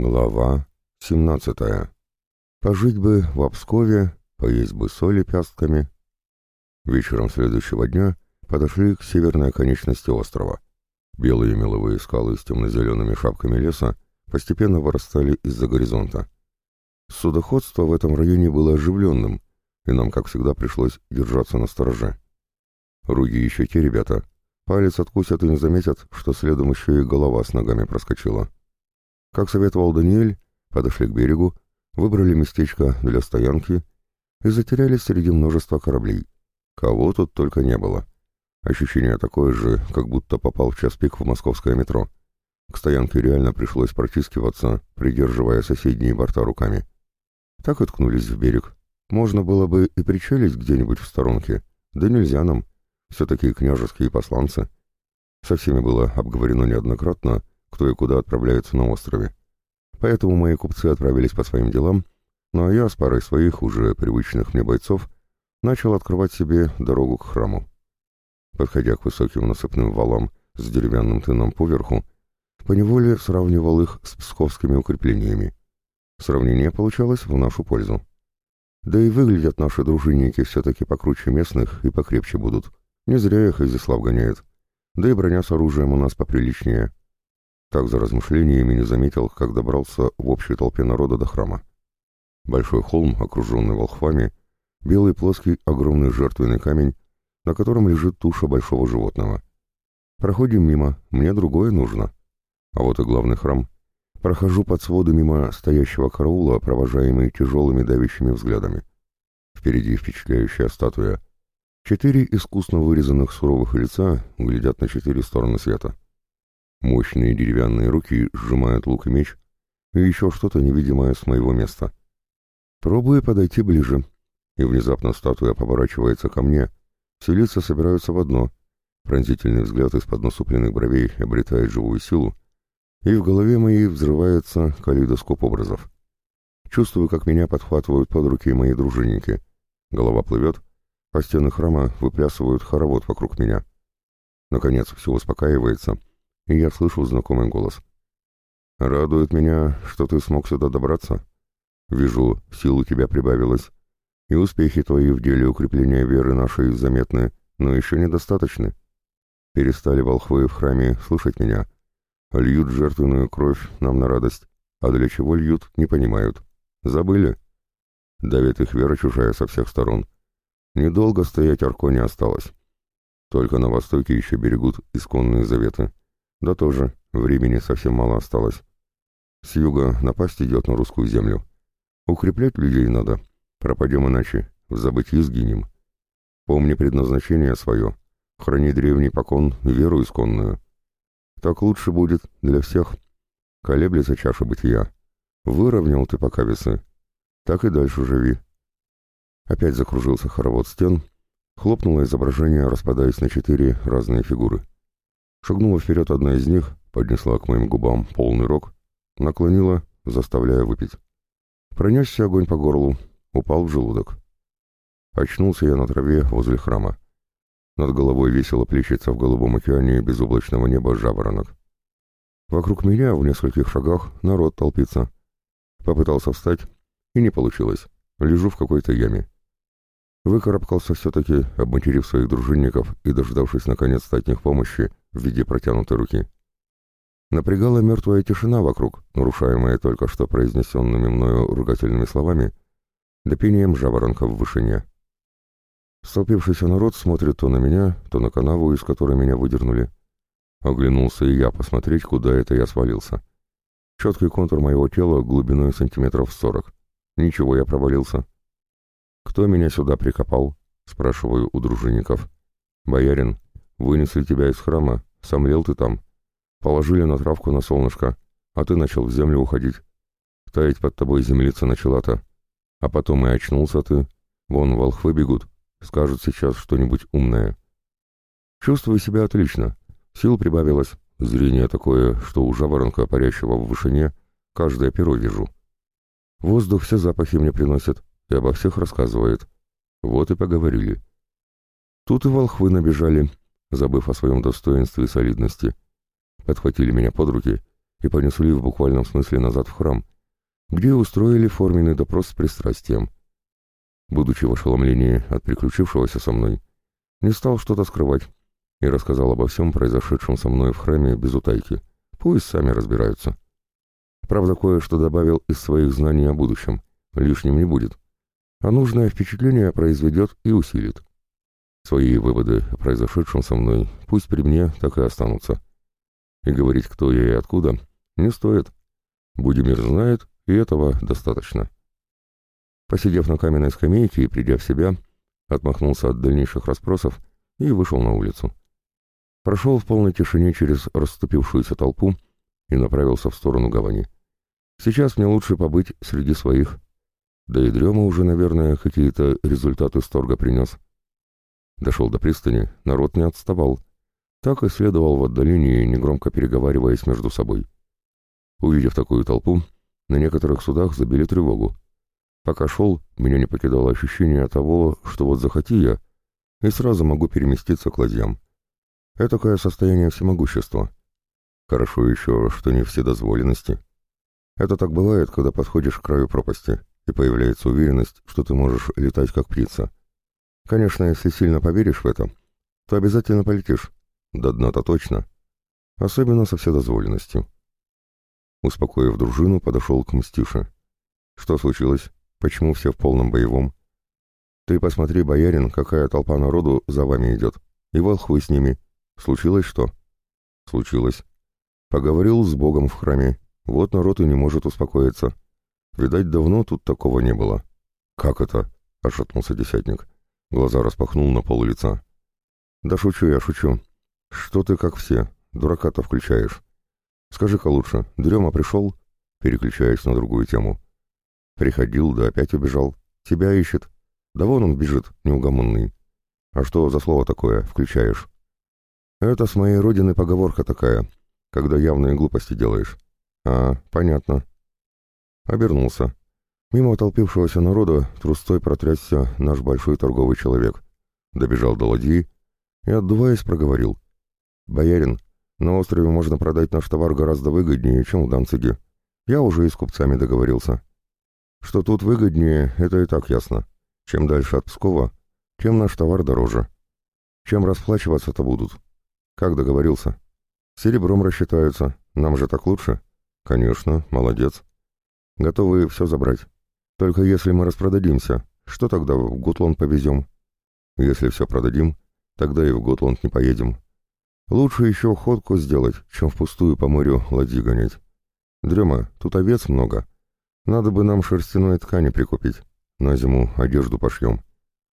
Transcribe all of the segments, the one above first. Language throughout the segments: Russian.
Глава 17. Пожить бы в Обскове, поесть бы соли пястками. Вечером следующего дня подошли к северной оконечности острова. Белые меловые скалы с темно-зелеными шапками леса постепенно вырастали из-за горизонта. Судоходство в этом районе было оживленным, и нам, как всегда, пришлось держаться на стороже. Руги еще те ребята. Палец откусят и не заметят, что следом еще и голова с ногами проскочила. Как советовал Даниэль, подошли к берегу, выбрали местечко для стоянки и затерялись среди множества кораблей. Кого тут только не было. Ощущение такое же, как будто попал в час пик в московское метро. К стоянке реально пришлось протискиваться, придерживая соседние борта руками. Так и ткнулись в берег. Можно было бы и причалить где-нибудь в сторонке, да нельзя нам. Все-таки княжеские посланцы. Со всеми было обговорено неоднократно, кто и куда отправляется на острове. Поэтому мои купцы отправились по своим делам, ну а я с парой своих, уже привычных мне бойцов, начал открывать себе дорогу к храму. Подходя к высоким насыпным валам с деревянным тыном поверху, поневоле сравнивал их с псковскими укреплениями. Сравнение получалось в нашу пользу. Да и выглядят наши дружинники все-таки покруче местных и покрепче будут. Не зря их Изяслав гоняет. Да и броня с оружием у нас поприличнее. Так за размышлениями не заметил, как добрался в общей толпе народа до храма. Большой холм, окруженный волхвами, белый плоский огромный жертвенный камень, на котором лежит туша большого животного. Проходим мимо, мне другое нужно. А вот и главный храм. Прохожу под своды мимо стоящего караула, провожаемый тяжелыми давящими взглядами. Впереди впечатляющая статуя. Четыре искусно вырезанных суровых лица глядят на четыре стороны света. Мощные деревянные руки сжимают лук и меч, и еще что-то невидимое с моего места. Пробую подойти ближе, и внезапно статуя поворачивается ко мне, все лица собираются в одно, пронзительный взгляд из-под насупленных бровей обретает живую силу, и в голове моей взрывается калейдоскоп образов. Чувствую, как меня подхватывают под руки мои дружинники. Голова плывет, а стены храма выплясывают хоровод вокруг меня. Наконец все успокаивается, и я слышу знакомый голос. «Радует меня, что ты смог сюда добраться. Вижу, сил у тебя прибавилось, и успехи твои в деле укрепления веры нашей заметны, но еще недостаточны. Перестали волхвы в храме слушать меня. Льют жертвенную кровь нам на радость, а для чего льют, не понимают. Забыли?» Давит их вера чужая со всех сторон. Недолго стоять Арко не осталось. Только на востоке еще берегут исконные заветы. Да тоже, времени совсем мало осталось. С юга напасть идет на русскую землю. Укреплять людей надо. Пропадем иначе, в забытии сгинем. Помни предназначение свое. Храни древний покон, веру исконную. Так лучше будет для всех. Колеблется чаша бытия. Выровнял ты пока весы. Так и дальше живи. Опять закружился хоровод стен, хлопнуло изображение, распадаясь на четыре разные фигуры. Шагнула вперед одна из них, поднесла к моим губам полный рог, наклонила, заставляя выпить. Пронесся огонь по горлу, упал в желудок. Очнулся я на траве возле храма. Над головой весело плещется в голубом океане безоблачного неба жаворонок. Вокруг меня в нескольких шагах народ толпится. Попытался встать, и не получилось. Лежу в какой-то яме. Выкарабкался все-таки, обматерив своих дружинников и дождавшись наконец-то от них помощи, в виде протянутой руки. Напрягала мертвая тишина вокруг, нарушаемая только что произнесенными мною ругательными словами, да пением жаворонка в вышине. Столпившийся народ смотрит то на меня, то на канаву, из которой меня выдернули. Оглянулся и я посмотреть, куда это я свалился. Четкий контур моего тела глубиной сантиметров сорок. Ничего, я провалился. «Кто меня сюда прикопал?» — спрашиваю у дружинников. «Боярин, Вынесли тебя из храма, сомлел ты там. Положили на травку на солнышко, а ты начал в землю уходить. Таять под тобой землица начала-то. А потом и очнулся ты. Вон волхвы бегут, скажут сейчас что-нибудь умное. Чувствую себя отлично. Сил прибавилось. Зрение такое, что у жаворонка, парящего в вышине, каждое перо вижу. Воздух все запахи мне приносит и обо всех рассказывает. Вот и поговорили. Тут и волхвы набежали, забыв о своем достоинстве и солидности. Подхватили меня под руки и понесли в буквальном смысле назад в храм, где устроили форменный допрос с пристрастием. Будучи в ошеломлении от приключившегося со мной, не стал что-то скрывать и рассказал обо всем произошедшем со мной в храме без утайки. Пусть сами разбираются. Правда, кое-что добавил из своих знаний о будущем. Лишним не будет. А нужное впечатление произведет и усилит. Свои выводы о произошедшем со мной пусть при мне так и останутся. И говорить, кто я и откуда, не стоит. Будемир знает, и этого достаточно. Посидев на каменной скамейке и придя в себя, отмахнулся от дальнейших расспросов и вышел на улицу. Прошел в полной тишине через расступившуюся толпу и направился в сторону гавани. Сейчас мне лучше побыть среди своих. Да и дрема уже, наверное, какие-то результаты сторга принес. Дошел до пристани, народ не отставал. Так и следовал в отдалении, негромко переговариваясь между собой. Увидев такую толпу, на некоторых судах забили тревогу. Пока шел, меня не покидало ощущение того, что вот захоти я, и сразу могу переместиться к ладьям. Этакое состояние всемогущества. Хорошо еще, что не все дозволенности. Это так бывает, когда подходишь к краю пропасти, и появляется уверенность, что ты можешь летать как птица. Конечно, если сильно поверишь в это, то обязательно полетишь. До дна-то точно. Особенно со вседозволенностью. Успокоив дружину, подошел к Мстише. Что случилось? Почему все в полном боевом? Ты посмотри, боярин, какая толпа народу за вами идет. И волхвы с ними. Случилось что? Случилось. Поговорил с Богом в храме. Вот народ и не может успокоиться. Видать, давно тут такого не было. Как это? Ошатнулся десятник. Глаза распахнул на пол лица. «Да шучу я, шучу. Что ты как все, дурака-то включаешь? Скажи-ка лучше, Дрема пришел?» Переключаясь на другую тему. «Приходил, да опять убежал. Тебя ищет. Да вон он бежит, неугомонный. А что за слово такое, включаешь?» «Это с моей родины поговорка такая, когда явные глупости делаешь». «А, понятно». Обернулся. Мимо толпившегося народа трустой протрясся наш большой торговый человек. Добежал до ладьи и, отдуваясь, проговорил. «Боярин, на острове можно продать наш товар гораздо выгоднее, чем в Данциге. Я уже и с купцами договорился. Что тут выгоднее, это и так ясно. Чем дальше от Пскова, тем наш товар дороже. Чем расплачиваться-то будут? Как договорился? Серебром рассчитаются. Нам же так лучше? Конечно, молодец. Готовы все забрать. Только если мы распродадимся, что тогда в Готланд повезем? Если все продадим, тогда и в Готланд не поедем. Лучше еще ходку сделать, чем впустую по морю ладьи гонять. Дрема, тут овец много. Надо бы нам шерстяной ткани прикупить. На зиму одежду пошьем.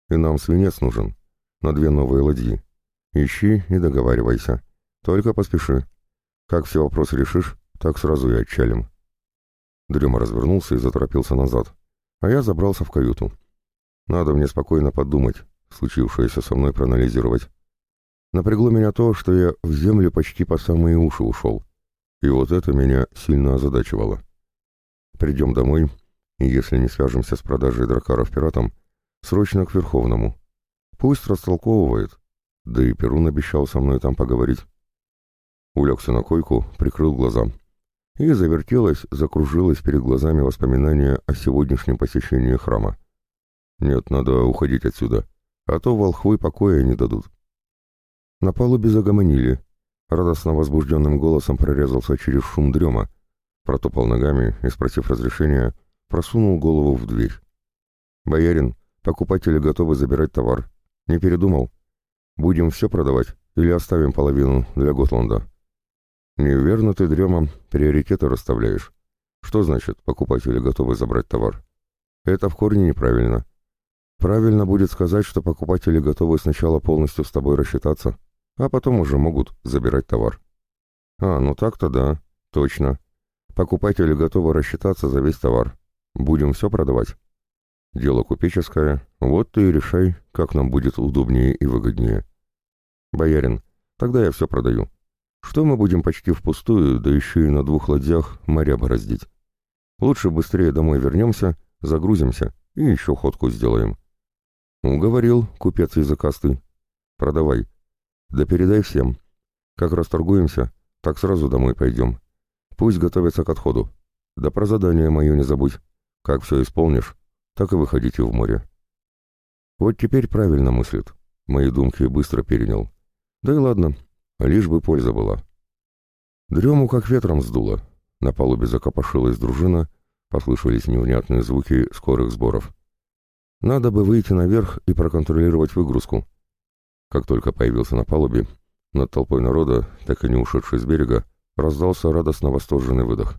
И нам свинец нужен. На две новые ладьи. Ищи и договаривайся. Только поспеши. Как все вопросы решишь, так сразу и отчалим. Дрема развернулся и заторопился назад а я забрался в каюту. Надо мне спокойно подумать, случившееся со мной проанализировать. Напрягло меня то, что я в землю почти по самые уши ушел. И вот это меня сильно озадачивало. Придем домой, и если не свяжемся с продажей дракаров пиратам, срочно к Верховному. Пусть растолковывает, да и Перун обещал со мной там поговорить. Улегся на койку, прикрыл глаза и завертелось, закружилось перед глазами воспоминания о сегодняшнем посещении храма. Нет, надо уходить отсюда, а то волхвы покоя не дадут. На палубе загомонили. Радостно возбужденным голосом прорезался через шум дрема, протопал ногами и, спросив разрешения, просунул голову в дверь. «Боярин, покупатели готовы забирать товар. Не передумал? Будем все продавать или оставим половину для Готланда?» «Неверно ты, Дрема, приоритеты расставляешь. Что значит, покупатели готовы забрать товар? Это в корне неправильно. Правильно будет сказать, что покупатели готовы сначала полностью с тобой рассчитаться, а потом уже могут забирать товар. А, ну так-то да, точно. Покупатели готовы рассчитаться за весь товар. Будем все продавать. Дело купеческое, вот ты и решай, как нам будет удобнее и выгоднее. Боярин, тогда я все продаю. Что мы будем почти впустую, да еще и на двух ладьях моря бороздить? Лучше быстрее домой вернемся, загрузимся и еще ходку сделаем. Уговорил, купец языкастый. Продавай. Да передай всем. Как расторгуемся, так сразу домой пойдем. Пусть готовятся к отходу. Да про задание мое не забудь. Как все исполнишь, так и выходите в море. Вот теперь правильно мыслит. Мои думки быстро перенял. Да и ладно, лишь бы польза была. Дрему как ветром сдуло. На палубе закопошилась дружина, послышались невнятные звуки скорых сборов. Надо бы выйти наверх и проконтролировать выгрузку. Как только появился на палубе, над толпой народа, так и не ушедший с берега, раздался радостно восторженный выдох.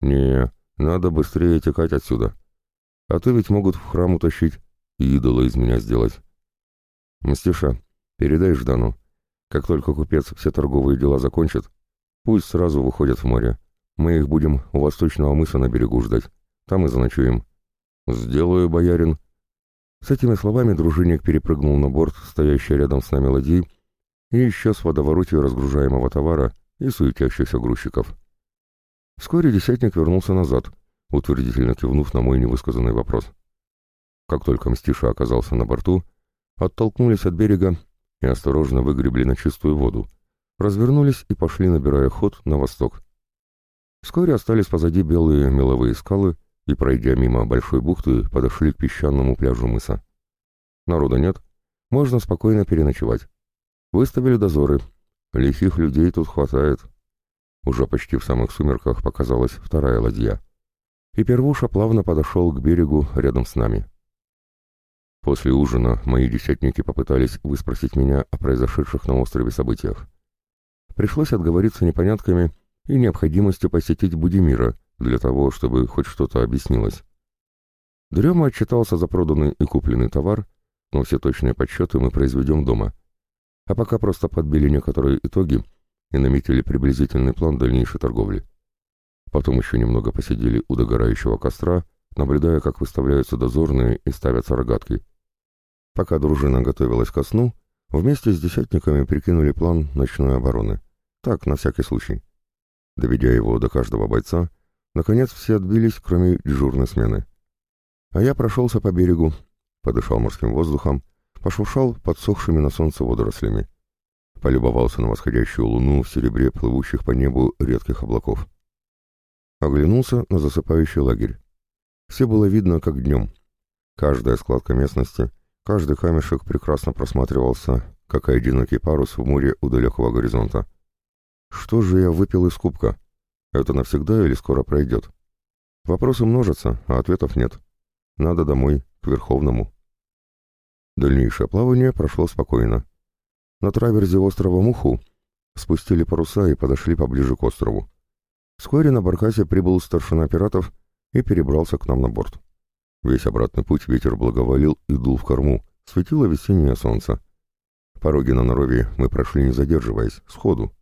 «Не, надо быстрее текать отсюда. А то ведь могут в храм утащить и идола из меня сделать. Мстиша, передай Ждану. Как только купец все торговые дела закончит, пусть сразу выходят в море. Мы их будем у восточного мыса на берегу ждать. Там и заночуем. Сделаю, боярин. С этими словами дружинник перепрыгнул на борт, стоящий рядом с нами ладьи, и исчез в водовороте разгружаемого товара и суетящихся грузчиков. Вскоре десятник вернулся назад, утвердительно кивнув на мой невысказанный вопрос. Как только Мстиша оказался на борту, оттолкнулись от берега и осторожно выгребли на чистую воду, развернулись и пошли, набирая ход, на восток. Вскоре остались позади белые меловые скалы и, пройдя мимо большой бухты, подошли к песчаному пляжу мыса. Народа нет, можно спокойно переночевать. Выставили дозоры. Лихих людей тут хватает. Уже почти в самых сумерках показалась вторая ладья. И Первуша плавно подошел к берегу рядом с нами. После ужина мои десятники попытались выспросить меня о произошедших на острове событиях. Пришлось отговориться непонятками и необходимостью посетить Будимира для того, чтобы хоть что-то объяснилось. Дрема отчитался за проданный и купленный товар, но все точные подсчеты мы произведем дома. А пока просто подбили некоторые итоги и наметили приблизительный план дальнейшей торговли. Потом еще немного посидели у догорающего костра, наблюдая, как выставляются дозорные и ставятся рогатки. Пока дружина готовилась ко сну, вместе с десятниками прикинули план ночной обороны. Так, на всякий случай. Доведя его до каждого бойца, наконец все отбились, кроме дежурной смены. А я прошелся по берегу, подышал морским воздухом, пошуршал подсохшими на солнце водорослями. Полюбовался на восходящую луну в серебре плывущих по небу редких облаков. Оглянулся на засыпающий лагерь. Все было видно, как днем. Каждая складка местности, каждый камешек прекрасно просматривался, как и одинокий парус в море у далекого горизонта. Что же я выпил из кубка? Это навсегда или скоро пройдет? Вопросы множатся, а ответов нет. Надо домой, к Верховному. Дальнейшее плавание прошло спокойно. На траверзе острова Муху спустили паруса и подошли поближе к острову. Вскоре на баркасе прибыл старшина пиратов и перебрался к нам на борт. Весь обратный путь ветер благоволил и дул в корму, светило весеннее солнце. Пороги на норове мы прошли не задерживаясь, сходу.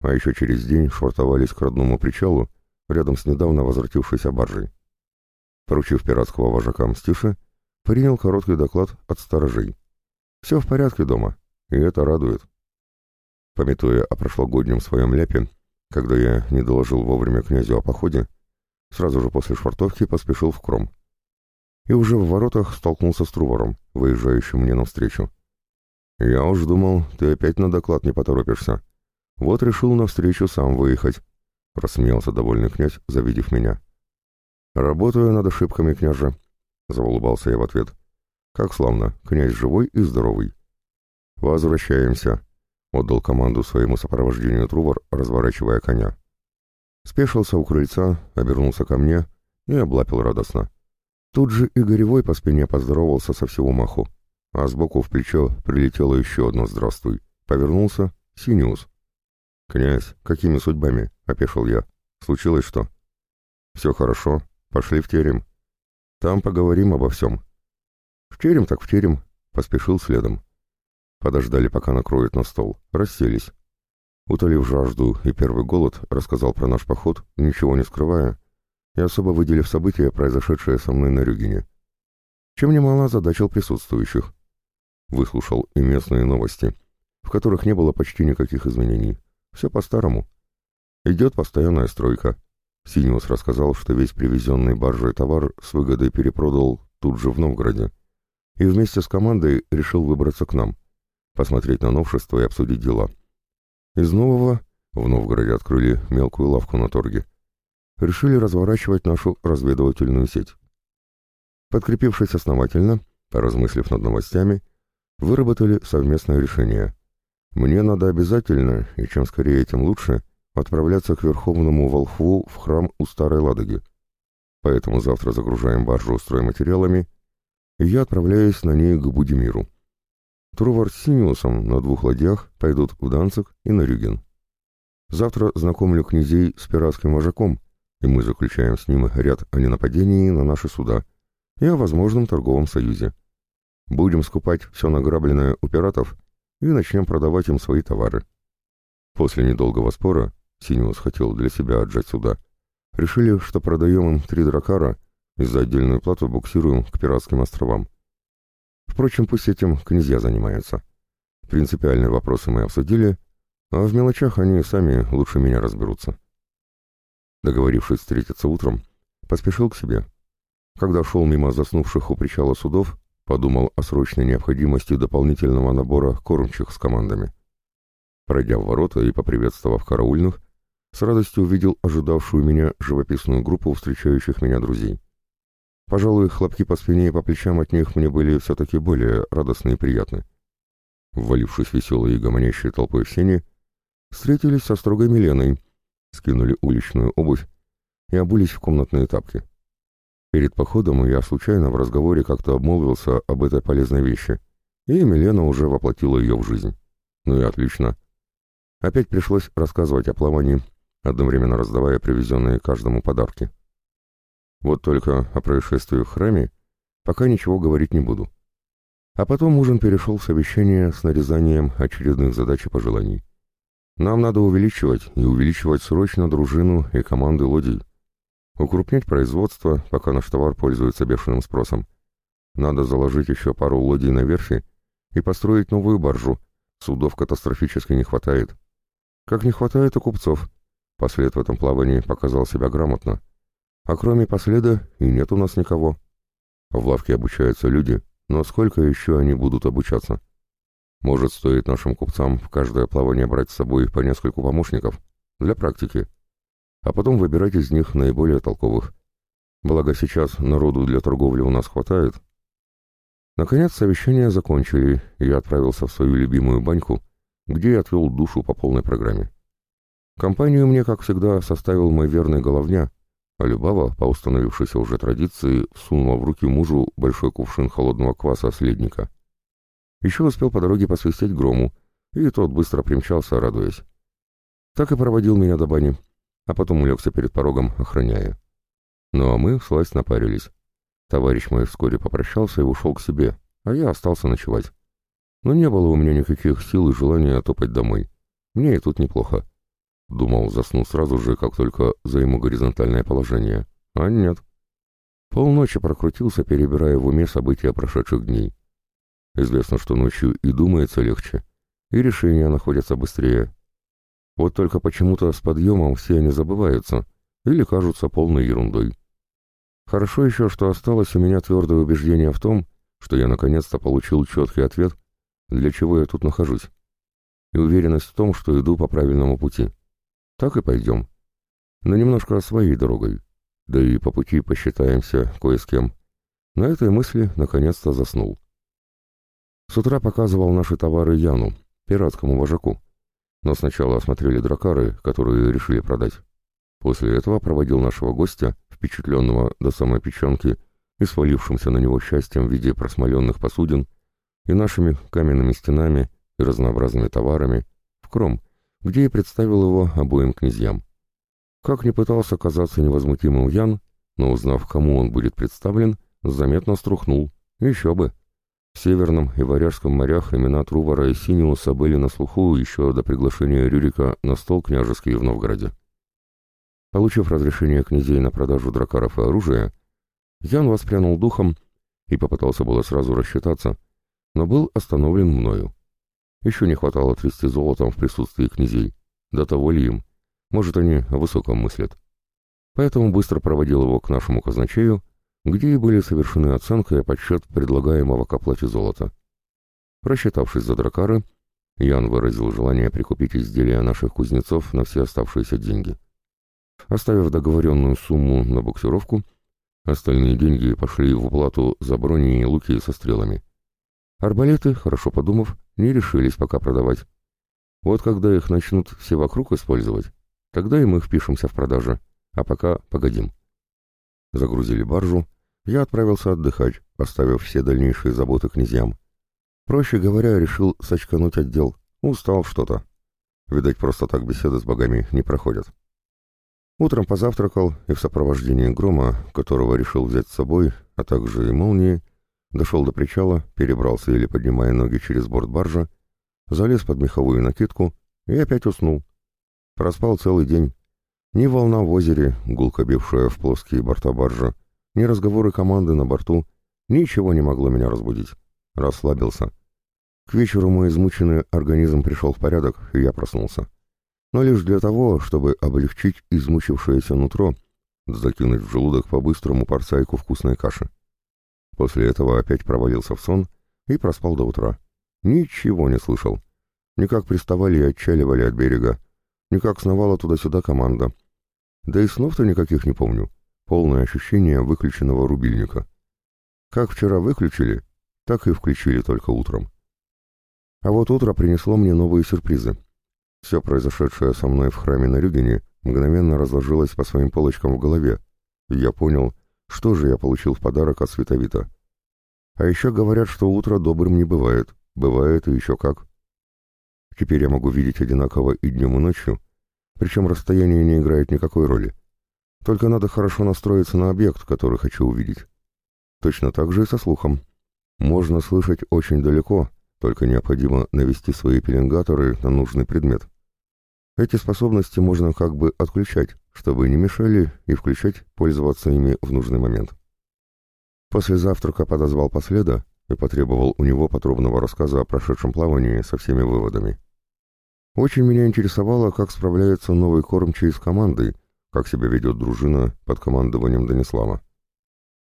А еще через день швартовались к родному причалу, рядом с недавно возвратившейся баржей. Поручив пиратского вожака Мстиши, принял короткий доклад от сторожей. Все в порядке дома, и это радует. Пометуя о прошлогоднем своем ляпе, когда я не доложил вовремя князю о походе, сразу же после швартовки поспешил в Кром. И уже в воротах столкнулся с Трувором, выезжающим мне навстречу. «Я уж думал, ты опять на доклад не поторопишься. Вот решил навстречу сам выехать», — рассмеялся довольный князь, завидев меня. «Работаю над ошибками, княже», — заулыбался я в ответ. «Как славно, князь живой и здоровый». «Возвращаемся», — отдал команду своему сопровождению Трувор, разворачивая коня. Спешился у крыльца, обернулся ко мне и облапил радостно. Тут же и Горевой по спине поздоровался со всего маху, а сбоку в плечо прилетело еще одно «здравствуй». Повернулся — Синиус. «Князь, какими судьбами?» — опешил я. «Случилось что?» «Все хорошо. Пошли в терем. Там поговорим обо всем». «В терем так в терем», — поспешил следом. Подождали, пока накроют на стол. Расселись. Утолив жажду и первый голод, рассказал про наш поход, ничего не скрывая, и особо выделив события, произошедшие со мной на Рюгине. Чем немало озадачил присутствующих. Выслушал и местные новости, в которых не было почти никаких изменений. Все по-старому. Идет постоянная стройка. Синиус рассказал, что весь привезенный баржей товар с выгодой перепродал тут же в Новгороде. И вместе с командой решил выбраться к нам посмотреть на новшества и обсудить дела. Из нового В Новгороде открыли мелкую лавку на торге. Решили разворачивать нашу разведывательную сеть. Подкрепившись основательно, поразмыслив над новостями, выработали совместное решение. Мне надо обязательно, и чем скорее, тем лучше, отправляться к Верховному Волхву в храм у Старой Ладоги. Поэтому завтра загружаем баржу стройматериалами, и я отправляюсь на ней к Будимиру. Трувар с Синиусом на двух ладьях пойдут в Данцик и на Рюген. Завтра знакомлю князей с пиратским вожаком, и мы заключаем с ним ряд о ненападении на наши суда и о возможном торговом союзе. Будем скупать все награбленное у пиратов и начнем продавать им свои товары. После недолгого спора, Синиус хотел для себя отжать суда, решили, что продаем им три дракара и за отдельную плату буксируем к пиратским островам. Впрочем, пусть этим князья занимаются. Принципиальные вопросы мы обсудили, а в мелочах они сами лучше меня разберутся. Договорившись встретиться утром, поспешил к себе. Когда шел мимо заснувших у причала судов, подумал о срочной необходимости дополнительного набора кормчих с командами. Пройдя в ворота и поприветствовав караульных, с радостью увидел ожидавшую меня живописную группу встречающих меня друзей. Пожалуй, хлопки по спине и по плечам от них мне были все-таки более радостны и приятны. Ввалившись веселой и гомонящей толпой в сене, встретились со строгой Миленой, скинули уличную обувь и обулись в комнатные тапки. Перед походом я случайно в разговоре как-то обмолвился об этой полезной вещи, и Милена уже воплотила ее в жизнь. Ну и отлично. Опять пришлось рассказывать о плавании, одновременно раздавая привезенные каждому подарки. Вот только о происшествии в храме пока ничего говорить не буду. А потом ужин перешел в совещание с нарезанием очередных задач и пожеланий. Нам надо увеличивать и увеличивать срочно дружину и команды лодий. Укрупнять производство, пока наш товар пользуется бешеным спросом. Надо заложить еще пару лодий на верфи и построить новую баржу. Судов катастрофически не хватает. Как не хватает и купцов. Послед в этом плавании показал себя грамотно. А кроме последа и нет у нас никого. В лавке обучаются люди, но сколько еще они будут обучаться? Может, стоит нашим купцам в каждое плавание брать с собой по нескольку помощников для практики, а потом выбирать из них наиболее толковых. Благо сейчас народу для торговли у нас хватает. Наконец совещание закончили, и я отправился в свою любимую баньку, где я отвел душу по полной программе. Компанию мне, как всегда, составил мой верный головня, а Любава, по установившейся уже традиции, сунула в руки мужу большой кувшин холодного кваса следника — еще успел по дороге посвистеть грому, и тот быстро примчался, радуясь. Так и проводил меня до бани, а потом улегся перед порогом, охраняя. Ну а мы всласть напарились. Товарищ мой вскоре попрощался и ушел к себе, а я остался ночевать. Но не было у меня никаких сил и желания топать домой. Мне и тут неплохо. Думал, засну сразу же, как только займу горизонтальное положение. А нет. Полночи прокрутился, перебирая в уме события прошедших дней. Известно, что ночью и думается легче, и решения находятся быстрее. Вот только почему-то с подъемом все они забываются или кажутся полной ерундой. Хорошо еще, что осталось у меня твердое убеждение в том, что я наконец-то получил четкий ответ, для чего я тут нахожусь, и уверенность в том, что иду по правильному пути. Так и пойдем. Но немножко своей дорогой. Да и по пути посчитаемся кое с кем. На этой мысли наконец-то заснул. С утра показывал наши товары Яну, пиратскому вожаку. Но сначала осмотрели дракары, которые решили продать. После этого проводил нашего гостя, впечатленного до самой печенки и свалившимся на него счастьем в виде просмоленных посудин, и нашими каменными стенами и разнообразными товарами, в Кром, где и представил его обоим князьям. Как ни пытался казаться невозмутимым Ян, но узнав, кому он будет представлен, заметно струхнул. Еще бы. В Северном и Варяжском морях имена Трувара и Синиуса были на слуху еще до приглашения Рюрика на стол княжеский в Новгороде. Получив разрешение князей на продажу дракаров и оружия, Ян воспрянул духом и попытался было сразу рассчитаться, но был остановлен мною. Еще не хватало трясти золотом в присутствии князей, до того ли им, может, они о высоком мыслят. Поэтому быстро проводил его к нашему казначею где и были совершены оценка и подсчет предлагаемого к оплате золота. Просчитавшись за дракары, Ян выразил желание прикупить изделия наших кузнецов на все оставшиеся деньги. Оставив договоренную сумму на буксировку, остальные деньги пошли в уплату за брони и луки со стрелами. Арбалеты, хорошо подумав, не решились пока продавать. Вот когда их начнут все вокруг использовать, тогда и мы впишемся в продажи, а пока погодим. Загрузили баржу, я отправился отдыхать, оставив все дальнейшие заботы князьям. Проще говоря, решил сочкануть отдел, устал что-то. Видать, просто так беседы с богами не проходят. Утром позавтракал и в сопровождении грома, которого решил взять с собой, а также и молнии, дошел до причала, перебрался или поднимая ноги через борт баржа, залез под меховую накидку и опять уснул. Проспал целый день. Ни волна в озере, гулко бившая в плоские борта баржа, ни разговоры команды на борту, ничего не могло меня разбудить. Расслабился. К вечеру мой измученный организм пришел в порядок, и я проснулся. Но лишь для того, чтобы облегчить измучившееся нутро, закинуть в желудок по-быстрому порцайку вкусной каши. После этого опять провалился в сон и проспал до утра. Ничего не слышал. Никак приставали и отчаливали от берега, никак сновала туда-сюда команда. Да и снов-то никаких не помню. Полное ощущение выключенного рубильника. Как вчера выключили, так и включили только утром. А вот утро принесло мне новые сюрпризы. Все произошедшее со мной в храме на Рюгене мгновенно разложилось по своим полочкам в голове, и я понял, что же я получил в подарок от Световита. А еще говорят, что утро добрым не бывает, бывает и еще как. Теперь я могу видеть одинаково и днем, и ночью, причем расстояние не играет никакой роли. Только надо хорошо настроиться на объект, который хочу увидеть. Точно так же и со слухом. Можно слышать очень далеко, только необходимо навести свои пеленгаторы на нужный предмет. Эти способности можно как бы отключать, чтобы не мешали, и включать, пользоваться ими в нужный момент. После завтрака подозвал последа и потребовал у него подробного рассказа о прошедшем плавании со всеми выводами. Очень меня интересовало, как справляется новый кормчий с командой, как себя ведет дружина под командованием Данислава.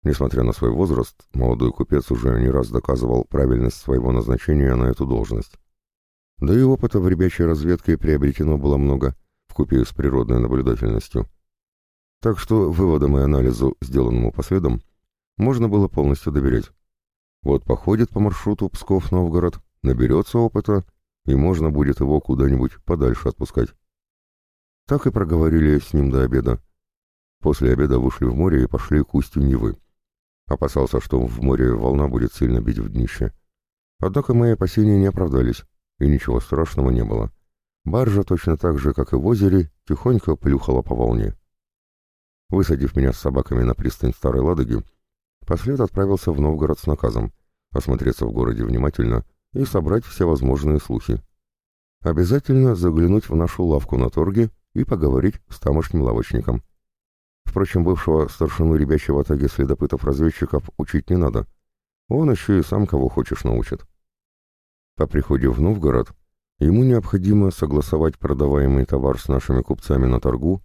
Несмотря на свой возраст, молодой купец уже не раз доказывал правильность своего назначения на эту должность. Да и опыта в ребячей разведке приобретено было много, вкупе с природной наблюдательностью. Так что выводам и анализу, сделанному последом, можно было полностью доверять. Вот походит по маршруту Псков-Новгород, наберется опыта, и можно будет его куда-нибудь подальше отпускать. Так и проговорили с ним до обеда. После обеда вышли в море и пошли к устью Невы. Опасался, что в море волна будет сильно бить в днище. Однако мои опасения не оправдались, и ничего страшного не было. Баржа точно так же, как и в озере, тихонько плюхала по волне. Высадив меня с собаками на пристань Старой Ладоги, послед отправился в Новгород с наказом осмотреться в городе внимательно и собрать все возможные слухи. Обязательно заглянуть в нашу лавку на торге и поговорить с тамошним лавочником. Впрочем, бывшего старшину ребячего атаги следопытов-разведчиков учить не надо. Он еще и сам кого хочешь научит. По приходе в Новгород ему необходимо согласовать продаваемый товар с нашими купцами на торгу,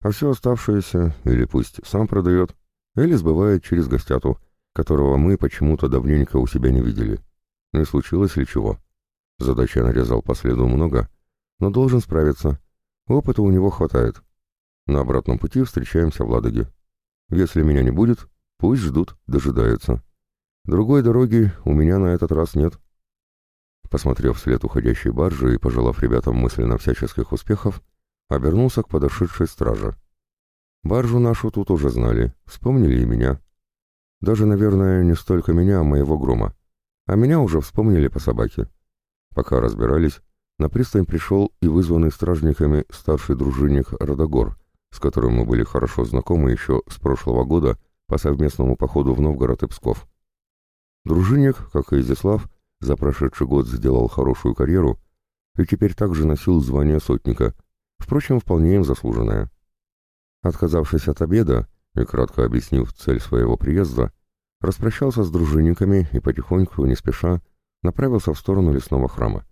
а все оставшееся или пусть сам продает, или сбывает через гостяту, которого мы почему-то давненько у себя не видели. Не случилось ли чего? Задача нарезал по следу много, но должен справиться. Опыта у него хватает. На обратном пути встречаемся в Ладоге. Если меня не будет, пусть ждут, дожидаются. Другой дороги у меня на этот раз нет. Посмотрев вслед уходящей баржи и пожелав ребятам мысленно всяческих успехов, обернулся к подошедшей страже. Баржу нашу тут уже знали, вспомнили и меня. Даже, наверное, не столько меня, а моего грома. А меня уже вспомнили по собаке. Пока разбирались, на пристань пришел и вызванный стражниками старший дружинник Родогор, с которым мы были хорошо знакомы еще с прошлого года по совместному походу в Новгород и Псков. Дружинник, как и Изяслав, за прошедший год сделал хорошую карьеру и теперь также носил звание сотника, впрочем, вполне им заслуженное. Отказавшись от обеда и кратко объяснив цель своего приезда, распрощался с дружинниками и потихоньку, не спеша, направился в сторону лесного храма.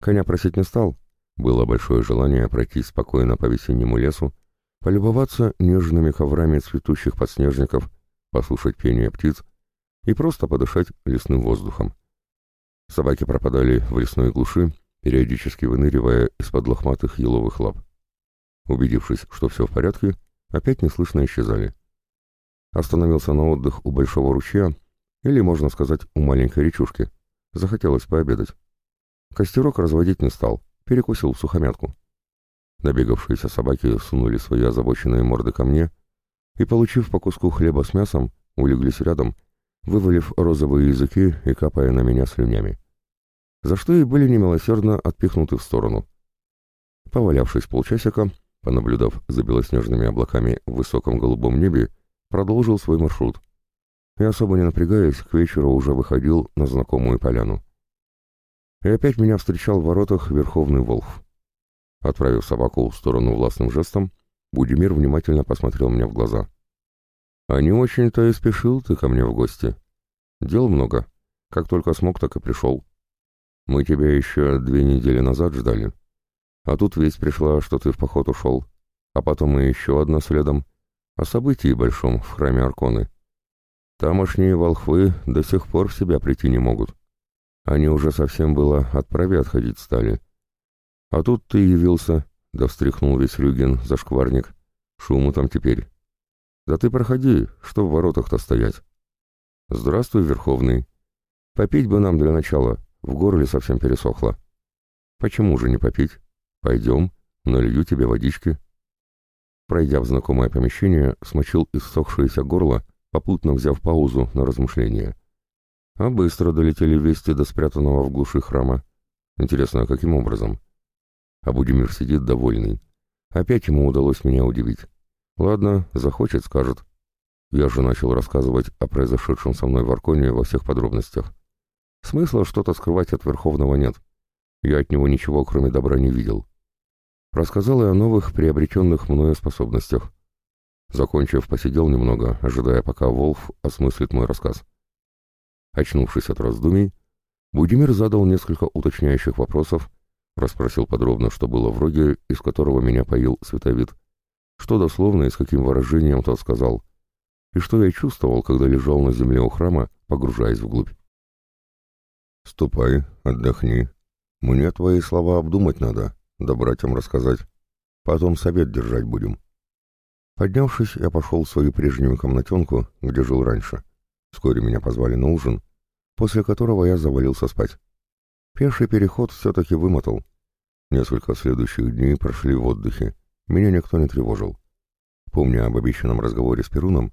Коня просить не стал, было большое желание пройти спокойно по весеннему лесу, полюбоваться нежными коврами цветущих подснежников, послушать пение птиц и просто подышать лесным воздухом. Собаки пропадали в лесной глуши, периодически выныривая из-под лохматых еловых лап. Убедившись, что все в порядке, опять неслышно исчезали. Остановился на отдых у большого ручья, или, можно сказать, у маленькой речушки. Захотелось пообедать. Костерок разводить не стал, перекусил в сухомятку. Набегавшиеся собаки сунули свои озабоченные морды ко мне и, получив по куску хлеба с мясом, улеглись рядом, вывалив розовые языки и капая на меня слюнями. За что и были немилосердно отпихнуты в сторону. Повалявшись полчасика, понаблюдав за белоснежными облаками в высоком голубом небе, продолжил свой маршрут. И особо не напрягаясь, к вечеру уже выходил на знакомую поляну. И опять меня встречал в воротах Верховный Волхв. Отправив собаку в сторону властным жестом, Будимир внимательно посмотрел мне в глаза. «А не очень-то и спешил ты ко мне в гости. Дел много. Как только смог, так и пришел. Мы тебя еще две недели назад ждали. А тут весть пришла, что ты в поход ушел. А потом и еще одна следом. О событии большом в храме Арконы. Тамошние волхвы до сих пор в себя прийти не могут. Они уже совсем было от праве отходить стали. А тут ты явился, да встряхнул весь Рюген, зашкварник. Шуму там теперь. Да ты проходи, что в воротах-то стоять. Здравствуй, Верховный. Попить бы нам для начала, в горле совсем пересохло. Почему же не попить? Пойдем, налью тебе водички. Пройдя в знакомое помещение, смочил иссохшееся горло, попутно взяв паузу на размышление. А быстро долетели вести до спрятанного в глуши храма. Интересно, а каким образом? А Будимир сидит довольный. Опять ему удалось меня удивить. Ладно, захочет, скажет. Я же начал рассказывать о произошедшем со мной в Арконе во всех подробностях. Смысла что-то скрывать от Верховного нет. Я от него ничего, кроме добра, не видел. Рассказал и о новых, приобретенных мною способностях. Закончив, посидел немного, ожидая, пока Волф осмыслит мой рассказ. Очнувшись от раздумий, Будимир задал несколько уточняющих вопросов, расспросил подробно, что было в роге, из которого меня поил световид, что дословно и с каким выражением тот сказал, и что я чувствовал, когда лежал на земле у храма, погружаясь вглубь. «Ступай, отдохни. Мне твои слова обдумать надо, да братьям рассказать. Потом совет держать будем». Поднявшись, я пошел в свою прежнюю комнатенку, где жил раньше. Вскоре меня позвали на ужин, после которого я завалился спать. Пеший переход все-таки вымотал. Несколько следующих дней прошли в отдыхе. Меня никто не тревожил. Помня об обещанном разговоре с Перуном,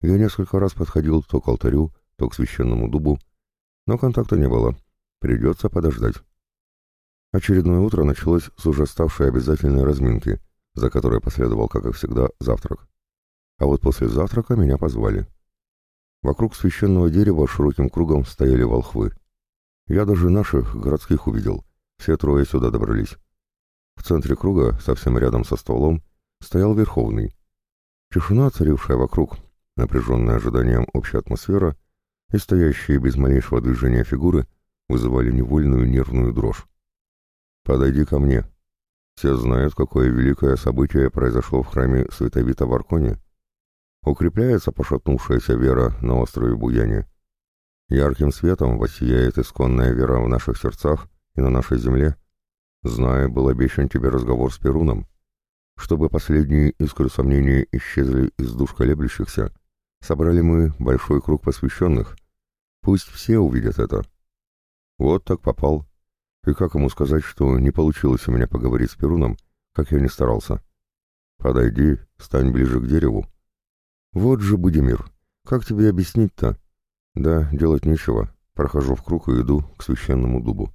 я несколько раз подходил то к алтарю, то к священному дубу, но контакта не было. Придется подождать. Очередное утро началось с уже ставшей обязательной разминки, за которой последовал, как и всегда, завтрак. А вот после завтрака меня позвали. Вокруг священного дерева широким кругом стояли волхвы. Я даже наших, городских, увидел. Все трое сюда добрались. В центре круга, совсем рядом со столом, стоял Верховный. Тишина, царившая вокруг, напряженная ожиданием общая атмосфера и стоящие без малейшего движения фигуры вызывали невольную нервную дрожь. «Подойди ко мне. Все знают, какое великое событие произошло в храме Световита в Арконе. Укрепляется пошатнувшаяся вера на острове Буяне. Ярким светом воссияет исконная вера в наших сердцах и на нашей земле. Знаю, был обещан тебе разговор с Перуном. Чтобы последние искры сомнения исчезли из душ колеблющихся, собрали мы большой круг посвященных. Пусть все увидят это. Вот так попал. И как ему сказать, что не получилось у меня поговорить с Перуном, как я не старался? Подойди, стань ближе к дереву. Вот же Будимир, как тебе объяснить-то? Да, делать нечего. Прохожу в круг и иду к священному дубу.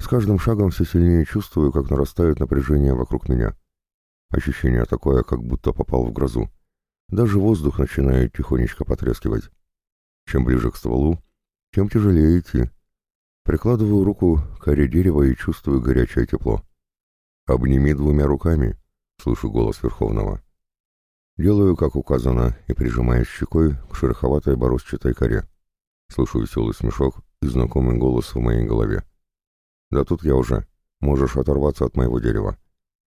С каждым шагом все сильнее чувствую, как нарастает напряжение вокруг меня. Ощущение такое, как будто попал в грозу. Даже воздух начинает тихонечко потрескивать. Чем ближе к стволу, тем тяжелее идти. Прикладываю руку к коре дерева и чувствую горячее тепло. «Обними двумя руками», — слышу голос Верховного. Делаю, как указано, и прижимаюсь щекой к шероховатой борозчатой коре. Слышу веселый смешок и знакомый голос в моей голове. Да тут я уже. Можешь оторваться от моего дерева.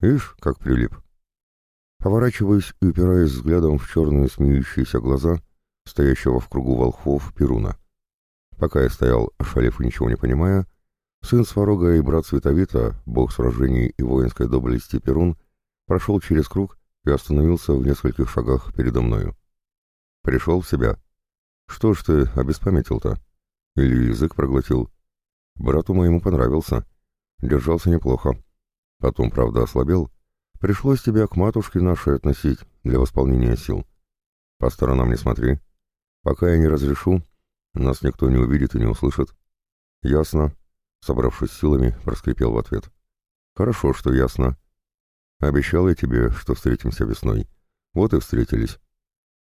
Ишь, как прилип. Поворачиваюсь и упираюсь взглядом в черные смеющиеся глаза стоящего в кругу волхвов Перуна. Пока я стоял, ошалев и ничего не понимая, Сын Сварога и брат Световита, бог сражений и воинской доблести Перун, прошел через круг и остановился в нескольких шагах передо мною. Пришел в себя. Что ж ты обеспамятил-то? Или язык проглотил? Брату моему понравился. Держался неплохо. Потом, правда, ослабел. Пришлось тебя к матушке нашей относить для восполнения сил. По сторонам не смотри. Пока я не разрешу, нас никто не увидит и не услышит. Ясно. Собравшись силами, проскрипел в ответ. Хорошо, что ясно. Обещал я тебе, что встретимся весной. Вот и встретились.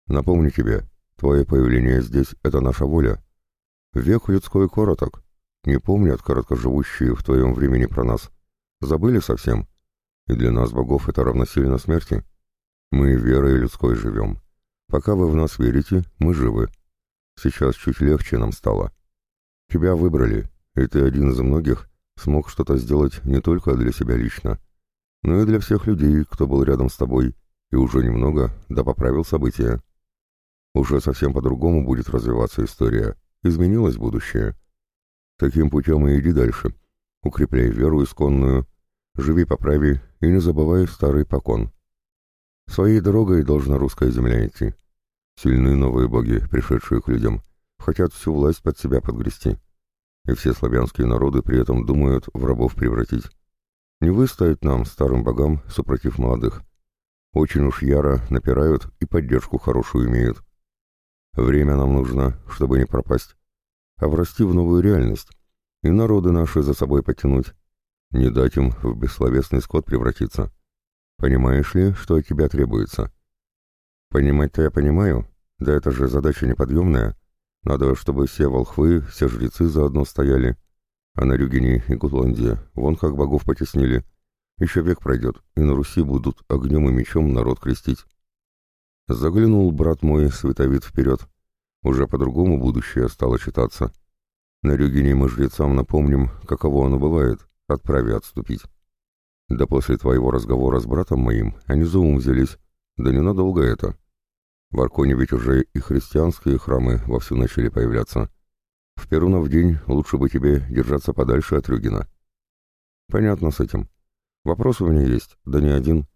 Напомню тебе, твое появление здесь — это наша воля. Век людской короток. Не помнят короткоживущие в твоем времени про нас. Забыли совсем? И для нас, богов, это равносильно смерти. Мы верой людской живем. Пока вы в нас верите, мы живы. Сейчас чуть легче нам стало. Тебя выбрали, и ты один из многих смог что-то сделать не только для себя лично, но и для всех людей, кто был рядом с тобой, и уже немного, да поправил события. Уже совсем по-другому будет развиваться история, изменилось будущее. Таким путем и иди дальше. Укрепляй веру исконную, живи по праве и не забывай старый покон. Своей дорогой должна русская земля идти. Сильны новые боги, пришедшие к людям, хотят всю власть под себя подгрести. И все славянские народы при этом думают в рабов превратить. Не выстоять нам, старым богам, супротив молодых. Очень уж яро напирают и поддержку хорошую имеют. Время нам нужно, чтобы не пропасть, а врасти в новую реальность и народы наши за собой потянуть, не дать им в бессловесный скот превратиться. Понимаешь ли, что от тебя требуется? Понимать-то я понимаю, да это же задача неподъемная. Надо, чтобы все волхвы, все жрецы заодно стояли, а на Рюгене и Гутланде вон как богов потеснили. Еще век пройдет, и на Руси будут огнем и мечом народ крестить. Заглянул брат мой, световид, вперед. Уже по-другому будущее стало читаться. На Рюгене мы жрецам напомним, каково оно бывает, отправе отступить. Да после твоего разговора с братом моим они за ум взялись, да ненадолго это. В Арконе ведь уже и христианские храмы вовсю начали появляться. В Перунов день лучше бы тебе держаться подальше от Рюгина. Понятно с этим. Вопрос у меня есть, да не один.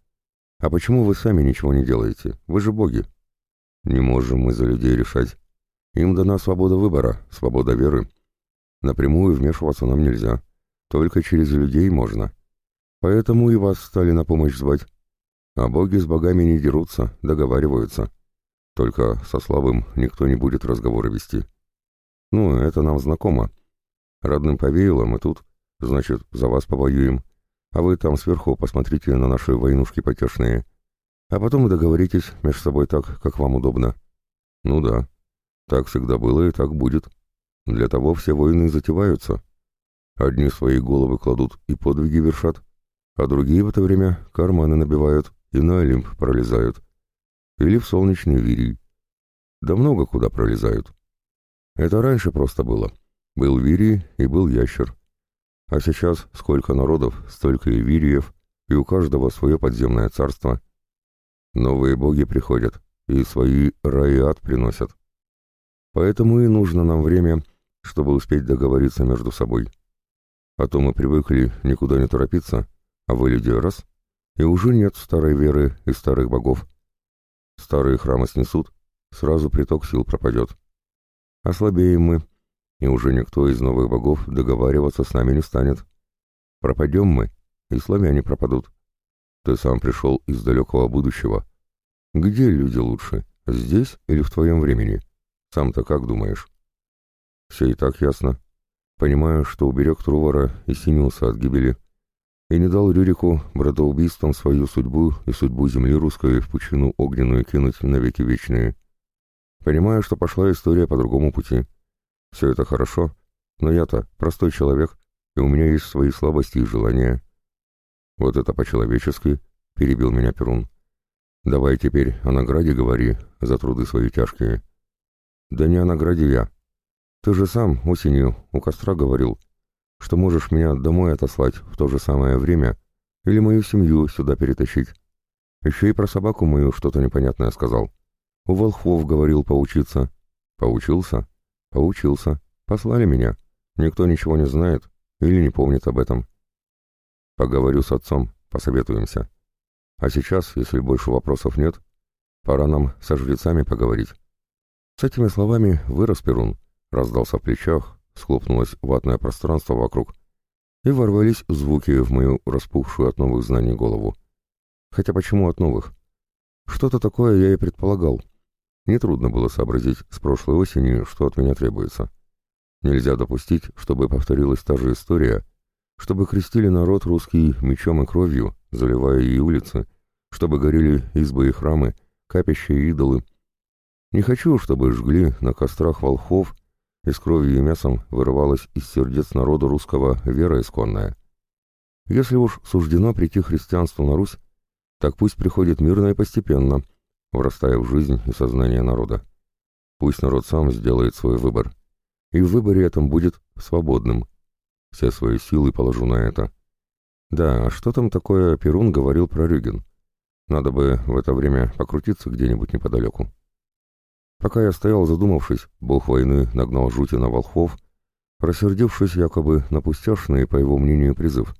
А почему вы сами ничего не делаете? Вы же боги. Не можем мы за людей решать. Им дана свобода выбора, свобода веры. Напрямую вмешиваться нам нельзя. Только через людей можно. Поэтому и вас стали на помощь звать. А боги с богами не дерутся, договариваются. Только со слабым никто не будет разговоры вести. Ну, это нам знакомо. Родным повеяло, мы тут, значит, за вас повоюем. А вы там сверху посмотрите на наши войнушки потешные. А потом договоритесь между собой так, как вам удобно. Ну да, так всегда было и так будет. Для того все войны затеваются. Одни свои головы кладут и подвиги вершат, а другие в это время карманы набивают и на Олимп пролезают. Или в солнечный Вирий. Да много куда пролезают. Это раньше просто было. Был Вирий и был Ящер. А сейчас сколько народов, столько и Вириев, и у каждого свое подземное царство. Новые боги приходят и свои раи ад приносят. Поэтому и нужно нам время, чтобы успеть договориться между собой. А то мы привыкли никуда не торопиться, а вы люди раз, и уже нет старой веры и старых богов. Старые храмы снесут, сразу приток сил пропадет. Ослабеем мы, и уже никто из новых богов договариваться с нами не станет. Пропадем мы, и славяне пропадут. Ты сам пришел из далекого будущего. Где люди лучше, здесь или в твоем времени? Сам-то как думаешь? Все и так ясно. Понимаю, что уберег Трувора и синился от гибели, и не дал Рюрику братоубийством свою судьбу и судьбу земли русской в пучину огненную кинуть навеки вечные. Понимаю, что пошла история по другому пути. Все это хорошо, но я-то простой человек, и у меня есть свои слабости и желания. Вот это по-человечески, — перебил меня Перун. Давай теперь о награде говори за труды свои тяжкие. Да не о награде я. Ты же сам осенью у костра говорил, что можешь меня домой отослать в то же самое время или мою семью сюда перетащить. Еще и про собаку мою что-то непонятное сказал. У волхвов говорил поучиться. Поучился? Поучился. Послали меня. Никто ничего не знает, или не помнит об этом. Поговорю с отцом, посоветуемся. А сейчас, если больше вопросов нет, пора нам со жрецами поговорить. С этими словами вырос Перун, раздался в плечах, схлопнулось ватное пространство вокруг, и ворвались звуки в мою распухшую от новых знаний голову. Хотя почему от новых? Что-то такое я и предполагал. Нетрудно было сообразить с прошлой осени, что от меня требуется. Нельзя допустить, чтобы повторилась та же история, чтобы крестили народ русский мечом и кровью, заливая и улицы, чтобы горели избы и храмы, капища и идолы. Не хочу, чтобы жгли на кострах волхов, и с кровью и мясом вырывалась из сердец народа русского вера исконная. Если уж суждено прийти христианству на Русь, так пусть приходит мирно и постепенно, врастая в жизнь и сознание народа. Пусть народ сам сделает свой выбор, и в выборе этом будет свободным. Все свои силы положу на это. Да, а что там такое Перун говорил про Рюген? Надо бы в это время покрутиться где-нибудь неподалеку. Пока я стоял задумавшись, бог войны нагнал жути на волхвов, рассердившись якобы на пустяшный, по его мнению, призыв.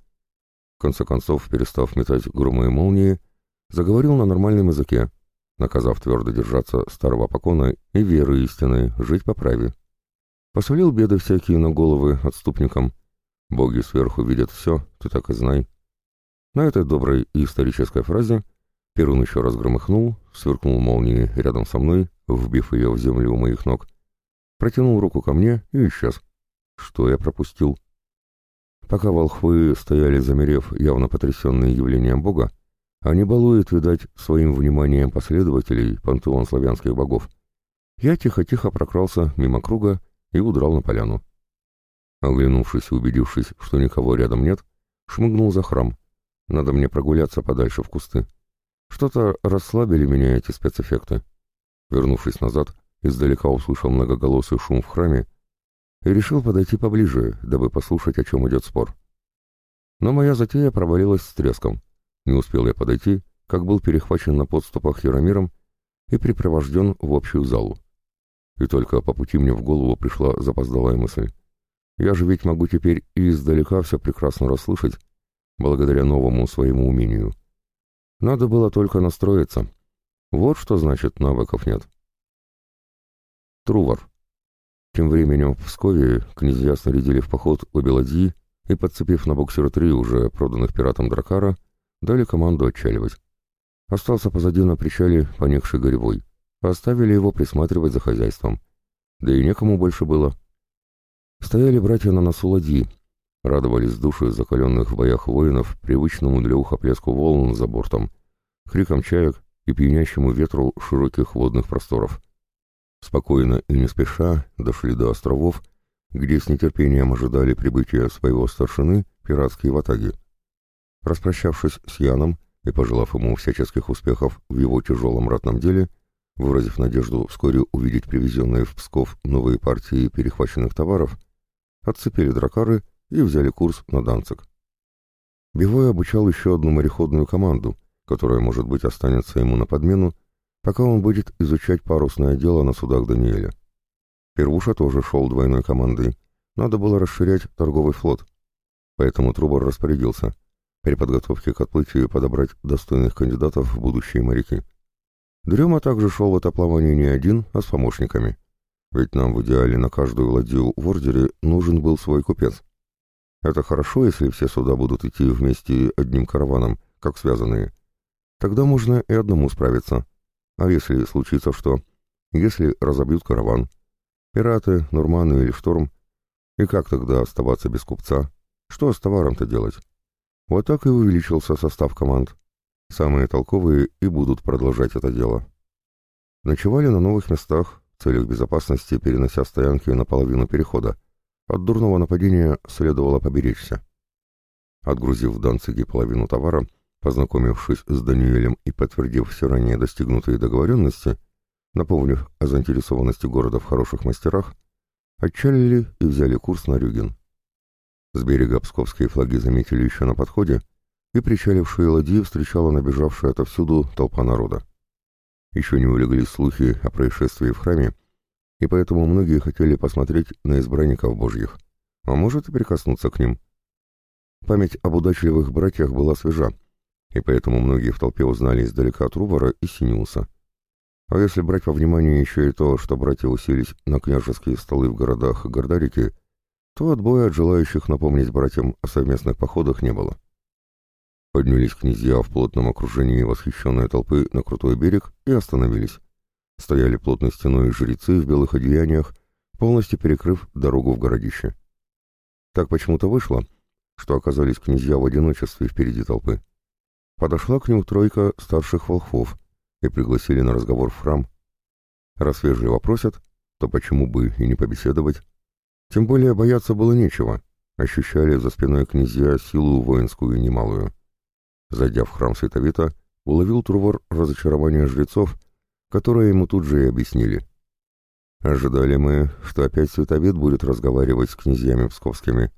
В конце концов, перестав метать громы и молнии, заговорил на нормальном языке, наказав твердо держаться старого покона и веры истинной, жить по праве. Посулил беды всякие на головы отступникам. Боги сверху видят все, ты так и знай. На этой доброй и исторической фразе Перун еще раз громыхнул, сверкнул молнией рядом со мной, вбив ее в землю у моих ног, протянул руку ко мне и исчез. Что я пропустил? Пока волхвы стояли замерев, явно потрясенные явлением Бога, они балуют, видать, своим вниманием последователей пантеон славянских богов. Я тихо-тихо прокрался мимо круга и удрал на поляну. Оглянувшись и убедившись, что никого рядом нет, шмыгнул за храм. Надо мне прогуляться подальше в кусты. Что-то расслабили меня эти спецэффекты. Вернувшись назад, издалека услышал многоголосый шум в храме и решил подойти поближе, дабы послушать, о чем идет спор. Но моя затея провалилась с треском. Не успел я подойти, как был перехвачен на подступах Яромиром и припровожден в общую залу. И только по пути мне в голову пришла запоздалая мысль. Я же ведь могу теперь и издалека все прекрасно расслышать, благодаря новому своему умению. Надо было только настроиться. Вот что значит навыков нет. Трувор. Тем временем в Пскове князья снарядили в поход обе ладьи и, подцепив на буксира три уже проданных пиратам Дракара, дали команду отчаливать. Остался позади на причале поникший горевой. Оставили его присматривать за хозяйством. Да и некому больше было. Стояли братья на носу ладьи, радовались души закаленных в боях воинов привычному для уха плеску волн за бортом, криком чаек и пьянящему ветру широких водных просторов. Спокойно и не спеша дошли до островов, где с нетерпением ожидали прибытия своего старшины пиратские ватаги. Распрощавшись с Яном и пожелав ему всяческих успехов в его тяжелом ратном деле, выразив надежду вскоре увидеть привезенные в Псков новые партии перехваченных товаров, отцепили дракары и взяли курс на Данцик. Бивой обучал еще одну мореходную команду, которая, может быть, останется ему на подмену, пока он будет изучать парусное дело на судах Даниэля. Первуша тоже шел двойной командой, надо было расширять торговый флот, поэтому Трубор распорядился при подготовке к отплытию подобрать достойных кандидатов в будущие моряки. Дрема также шел в это плавание не один, а с помощниками. Ведь нам в идеале на каждую ладью в ордере нужен был свой купец. Это хорошо, если все суда будут идти вместе одним караваном, как связанные. Тогда можно и одному справиться. А если случится что? Если разобьют караван? Пираты, нурманы или шторм? И как тогда оставаться без купца? Что с товаром-то делать? Вот так и увеличился состав команд. Самые толковые и будут продолжать это дело. Ночевали на новых местах, в целях безопасности перенося стоянки на половину перехода. От дурного нападения следовало поберечься. Отгрузив в Данциге половину товара, познакомившись с Даниэлем и подтвердив все ранее достигнутые договоренности, напомнив о заинтересованности города в хороших мастерах, отчалили и взяли курс на Рюген. С берега псковские флаги заметили еще на подходе, и причалившие ладьи встречала набежавшая отовсюду толпа народа. Еще не улеглись слухи о происшествии в храме, и поэтому многие хотели посмотреть на избранников божьих, а может и прикоснуться к ним, Память об удачливых братьях была свежа, и поэтому многие в толпе узнали издалека Трувора и Синюса. А если брать во внимание еще и то, что братья уселись на княжеские столы в городах Гордарики, то отбоя от желающих напомнить братьям о совместных походах не было. Поднялись князья в плотном окружении восхищенной толпы на крутой берег и остановились. Стояли плотной стеной жрецы в белых одеяниях, полностью перекрыв дорогу в городище. Так почему-то вышло, что оказались князья в одиночестве впереди толпы. Подошла к ним тройка старших волхвов и пригласили на разговор в храм. Раз вежливо просят, то почему бы и не побеседовать? Тем более бояться было нечего, ощущали за спиной князья силу воинскую немалую. Зайдя в храм Световита, уловил Трувор разочарование жрецов, которое ему тут же и объяснили. Ожидали мы, что опять Световид будет разговаривать с князьями псковскими.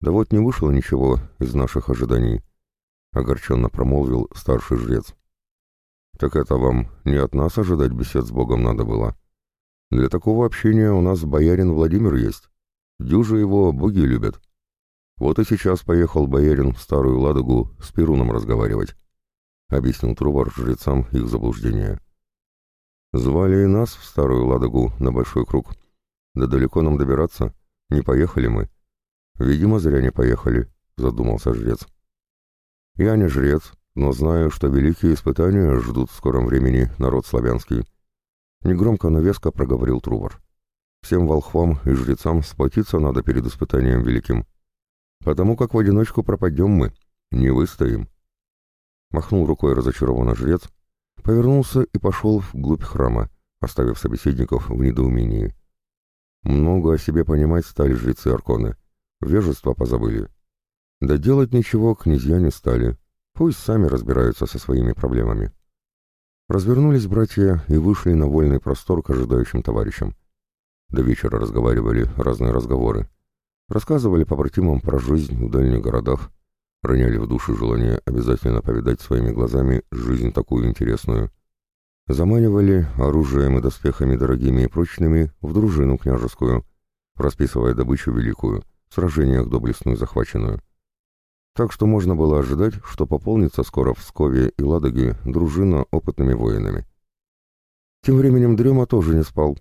Да вот не вышло ничего из наших ожиданий, — огорченно промолвил старший жрец. Так это вам не от нас ожидать бесед с Богом надо было. Для такого общения у нас боярин Владимир есть. Дюжи его боги любят. Вот и сейчас поехал боярин в Старую Ладогу с Перуном разговаривать, — объяснил Трувар жрецам их заблуждение. Звали и нас в Старую Ладогу на Большой Круг. Да далеко нам добираться, не поехали мы. Видимо, зря не поехали, — задумался жрец. Я не жрец, но знаю, что великие испытания ждут в скором времени народ славянский. Негромко, но веско проговорил Трувор. Всем волхвам и жрецам сплотиться надо перед испытанием великим. Потому как в одиночку пропадем мы, не выстоим. Махнул рукой разочарованно жрец, повернулся и пошел вглубь храма, оставив собеседников в недоумении. Много о себе понимать стали жрецы Арконы. Вежество позабыли. Да делать ничего князья не стали. Пусть сами разбираются со своими проблемами. Развернулись братья и вышли на вольный простор к ожидающим товарищам. До вечера разговаривали разные разговоры. Рассказывали побратимам про жизнь в дальних городах, роняли в душу желание обязательно повидать своими глазами жизнь такую интересную. Заманивали оружием и доспехами дорогими и прочными в дружину княжескую, расписывая добычу великую, в сражениях доблестную захваченную. Так что можно было ожидать, что пополнится скоро в Скове и Ладоге дружина опытными воинами. Тем временем Дрема тоже не спал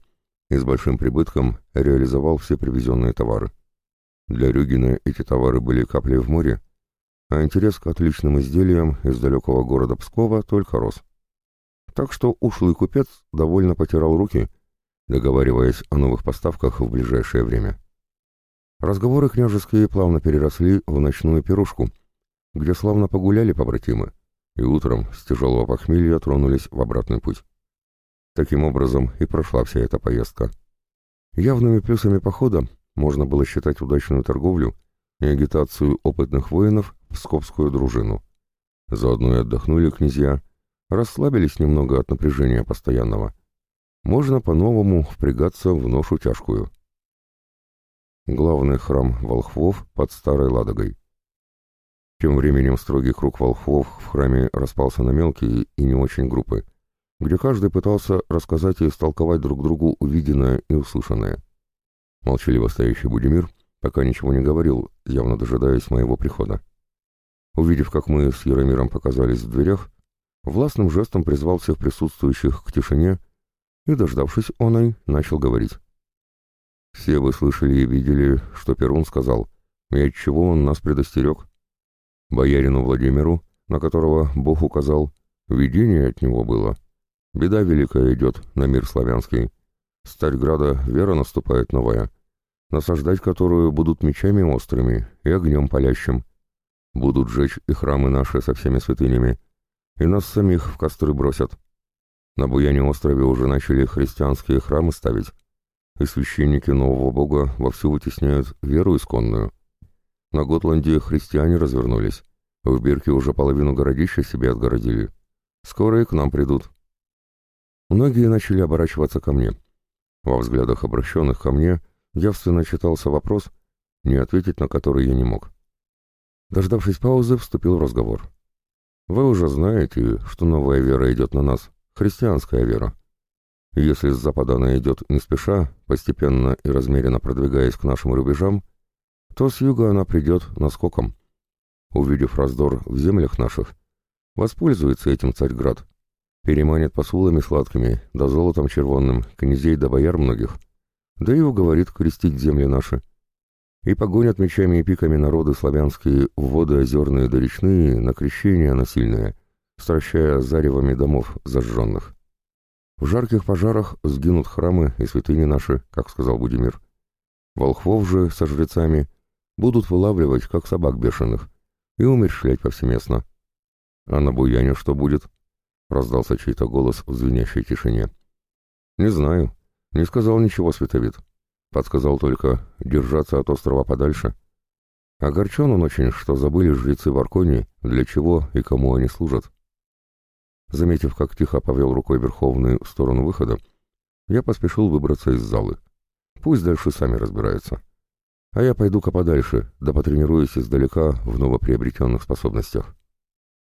и с большим прибытком реализовал все привезенные товары. Для Рюгина эти товары были каплей в море, а интерес к отличным изделиям из далекого города Пскова только рос. Так что ушлый купец довольно потирал руки, договариваясь о новых поставках в ближайшее время. Разговоры княжеские плавно переросли в ночную пирушку, где славно погуляли побратимы, и утром с тяжелого похмелья тронулись в обратный путь. Таким образом и прошла вся эта поездка. Явными плюсами похода можно было считать удачную торговлю и агитацию опытных воинов в Псковскую дружину. Заодно и отдохнули князья, расслабились немного от напряжения постоянного. Можно по-новому впрягаться в ношу тяжкую. Главный храм волхвов под Старой Ладогой. Тем временем строгий круг волхвов в храме распался на мелкие и не очень группы, где каждый пытался рассказать и истолковать друг другу увиденное и услышанное. Молчаливо стоящий Будимир пока ничего не говорил, явно дожидаясь моего прихода. Увидев, как мы с Яромиром показались в дверях, властным жестом призвал всех присутствующих к тишине и, дождавшись оной, начал говорить. Все вы слышали и видели, что Перун сказал, и от чего он нас предостерег. Боярину Владимиру, на которого Бог указал, видение от него было. Беда великая идет на мир славянский. С Царьграда вера наступает новая, насаждать которую будут мечами острыми и огнем палящим. Будут жечь и храмы наши со всеми святынями, и нас самих в костры бросят. На Буяне острове уже начали христианские храмы ставить, и священники нового бога вовсю вытесняют веру исконную. На Готланде христиане развернулись. В Бирке уже половину городища себе отгородили. Скоро и к нам придут. Многие начали оборачиваться ко мне. Во взглядах обращенных ко мне явственно читался вопрос, не ответить на который я не мог. Дождавшись паузы, вступил в разговор. «Вы уже знаете, что новая вера идет на нас, христианская вера. Если с запада она идет не спеша, постепенно и размеренно продвигаясь к нашим рубежам, то с юга она придет наскоком. увидев раздор в землях наших, воспользуется этим Царьград, переманит посулами сладкими, да золотом червонным, князей да бояр многих, да и уговорит крестить земли наши. И погонят мечами и пиками народы славянские в воды озерные да речные на крещение насильное, стращая заревами домов зажженных. В жарких пожарах сгинут храмы и святыни наши, как сказал Будимир. Волхвов же со жрецами будут вылавливать, как собак бешеных, и умершлять повсеместно. А на Буяне что будет? Раздался чей-то голос в звенящей тишине. Не знаю. Не сказал ничего Световид. Подсказал только держаться от острова подальше. Огорчен он очень, что забыли жрецы в Арконе, для чего и кому они служат. Заметив, как тихо повел рукой Верховный в сторону выхода, я поспешил выбраться из залы. Пусть дальше сами разбираются. А я пойду-ка подальше, да потренируюсь издалека в новоприобретенных способностях.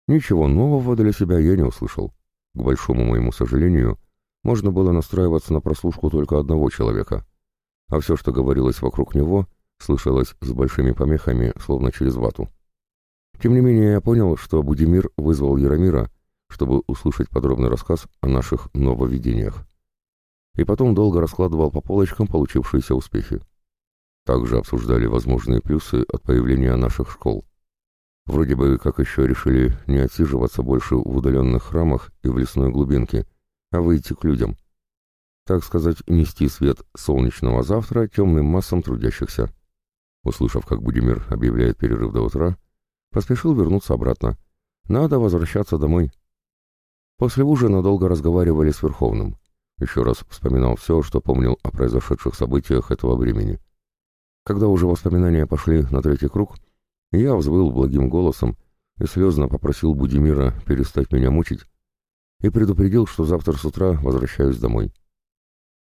Ничего нового для себя я не услышал. К большому моему сожалению, можно было настраиваться на прослушку только одного человека, а все, что говорилось вокруг него, слышалось с большими помехами, словно через вату. Тем не менее, я понял, что Будимир вызвал Яромира, чтобы услышать подробный рассказ о наших нововведениях. И потом долго раскладывал по полочкам получившиеся успехи. Также обсуждали возможные плюсы от появления наших школ. Вроде бы как еще решили не отсиживаться больше в удаленных храмах и в лесной глубинке, а выйти к людям. Так сказать, нести свет солнечного завтра темным массам трудящихся. Услышав, как Будимир объявляет перерыв до утра, поспешил вернуться обратно. Надо возвращаться домой. После ужина долго разговаривали с Верховным. Еще раз вспоминал все, что помнил о произошедших событиях этого времени. Когда уже воспоминания пошли на третий круг, я взвыл благим голосом и слезно попросил Будимира перестать меня мучить и предупредил, что завтра с утра возвращаюсь домой.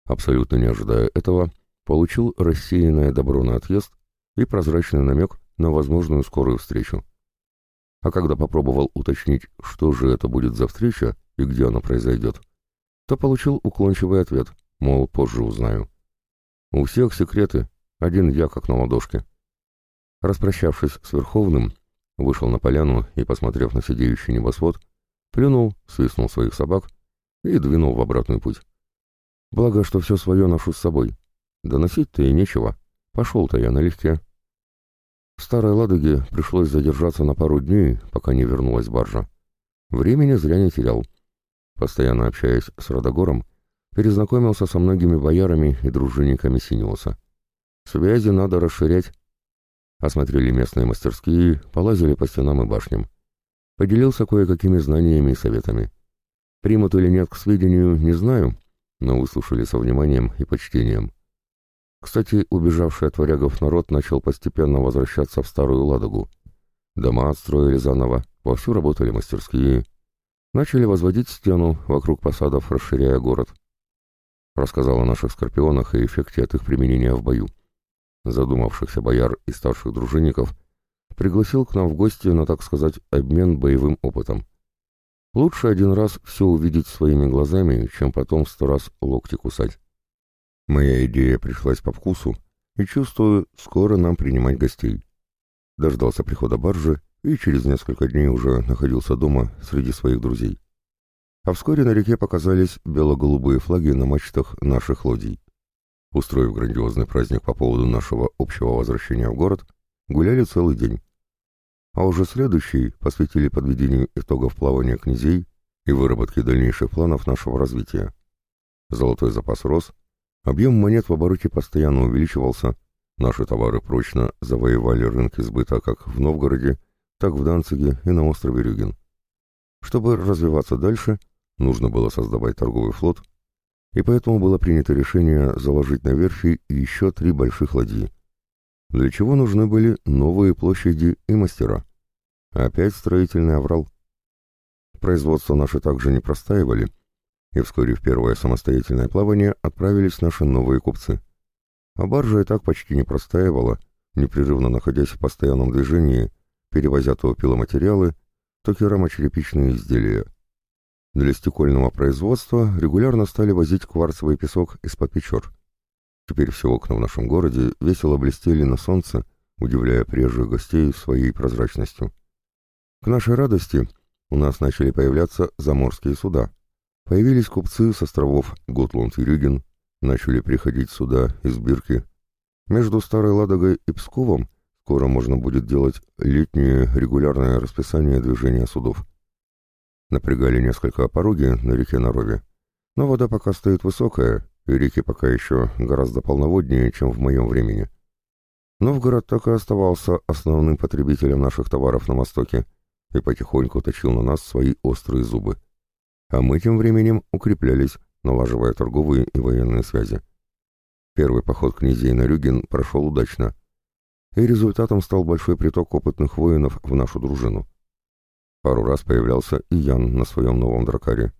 Абсолютно не ожидая этого, получил рассеянное добро на отъезд и прозрачный намек на возможную скорую встречу. А когда попробовал уточнить, что же это будет за встреча, и где она произойдет, то получил уклончивый ответ, мол, позже узнаю. У всех секреты, один я как на ладошке. Распрощавшись с Верховным, вышел на поляну и, посмотрев на сидеющий небосвод, плюнул, свистнул своих собак и двинул в обратный путь. Благо, что все свое ношу с собой. Доносить-то и нечего. Пошел-то я налегке. В Старой Ладоге пришлось задержаться на пару дней, пока не вернулась баржа. Времени зря не терял. Постоянно общаясь с Родогором, перезнакомился со многими боярами и дружинниками Синеоса. Связи надо расширять. Осмотрели местные мастерские, полазили по стенам и башням. Поделился кое-какими знаниями и советами. Примут или нет к сведению, не знаю, но выслушали со вниманием и почтением. Кстати, убежавший от варягов народ начал постепенно возвращаться в Старую Ладогу. Дома отстроили заново, вовсю работали мастерские, Начали возводить стену вокруг посадов, расширяя город. Рассказал о наших скорпионах и эффекте от их применения в бою. Задумавшихся бояр и старших дружинников пригласил к нам в гости на, так сказать, обмен боевым опытом. Лучше один раз все увидеть своими глазами, чем потом сто раз локти кусать. Моя идея пришлась по вкусу, и чувствую, скоро нам принимать гостей. Дождался прихода баржи и через несколько дней уже находился дома среди своих друзей. А вскоре на реке показались бело-голубые флаги на мачтах наших лодий. Устроив грандиозный праздник по поводу нашего общего возвращения в город, гуляли целый день. А уже следующий посвятили подведению итогов плавания князей и выработке дальнейших планов нашего развития. Золотой запас рос, объем монет в обороте постоянно увеличивался, наши товары прочно завоевали рынки сбыта как в Новгороде, так в Данциге и на острове Рюген. Чтобы развиваться дальше, нужно было создавать торговый флот, и поэтому было принято решение заложить на верфи еще три больших ладьи, для чего нужны были новые площади и мастера. Опять строительный аврал. Производство наши также не простаивали, и вскоре в первое самостоятельное плавание отправились наши новые купцы. А баржа и так почти не простаивала, непрерывно находясь в постоянном движении перевозя то пиломатериалы, то керамочерепичные изделия. Для стекольного производства регулярно стали возить кварцевый песок из-под Печор. Теперь все окна в нашем городе весело блестели на солнце, удивляя прежних гостей своей прозрачностью. К нашей радости у нас начали появляться заморские суда. Появились купцы с островов Готланд и Рюген, начали приходить суда из Бирки. Между Старой Ладогой и Псковом скоро можно будет делать летнее регулярное расписание движения судов. Напрягали несколько пороги на реке Нарове, но вода пока стоит высокая, и реки пока еще гораздо полноводнее, чем в моем времени. Новгород так и оставался основным потребителем наших товаров на Востоке и потихоньку точил на нас свои острые зубы а мы тем временем укреплялись, налаживая торговые и военные связи. Первый поход князей на Рюген прошел удачно, и результатом стал большой приток опытных воинов в нашу дружину. Пару раз появлялся и Ян на своем новом дракаре.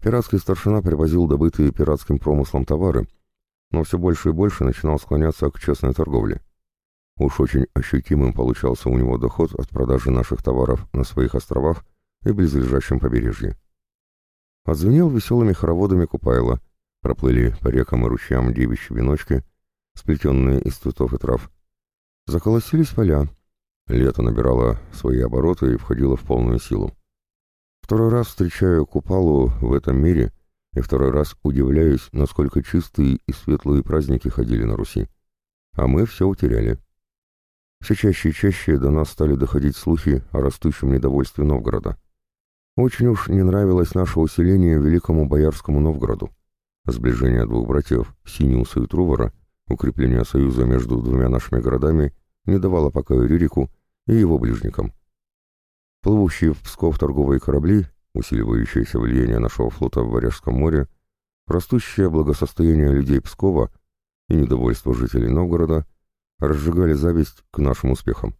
Пиратский старшина привозил добытые пиратским промыслом товары, но все больше и больше начинал склоняться к честной торговле. Уж очень ощутимым получался у него доход от продажи наших товаров на своих островах и близлежащем побережье. Отзвенел веселыми хороводами Купайла. Проплыли по рекам и ручьям девичьи веночки, сплетенные из цветов и трав. Заколосились поля. Лето набирало свои обороты и входило в полную силу. Второй раз встречаю Купалу в этом мире и второй раз удивляюсь, насколько чистые и светлые праздники ходили на Руси. А мы все утеряли. Все чаще и чаще до нас стали доходить слухи о растущем недовольстве Новгорода. Очень уж не нравилось наше усиление великому боярскому Новгороду. Сближение двух братьев, Синиуса и Трувора, укрепление союза между двумя нашими городами не давало покоя Ририку и его ближникам. Плывущие в Псков торговые корабли, усиливающееся влияние нашего флота в Варяжском море, растущее благосостояние людей Пскова и недовольство жителей Новгорода разжигали зависть к нашим успехам.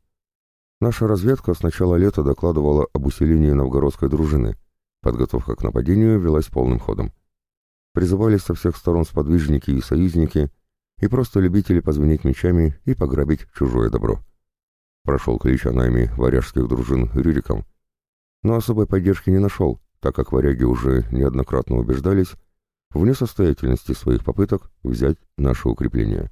Наша разведка с начала лета докладывала об усилении новгородской дружины. Подготовка к нападению велась полным ходом. Призывались со всех сторон сподвижники и союзники, и просто любители позвонить мечами и пограбить чужое добро. Прошел клич о найме варяжских дружин Рюриком, но особой поддержки не нашел, так как варяги уже неоднократно убеждались в несостоятельности своих попыток взять наше укрепление.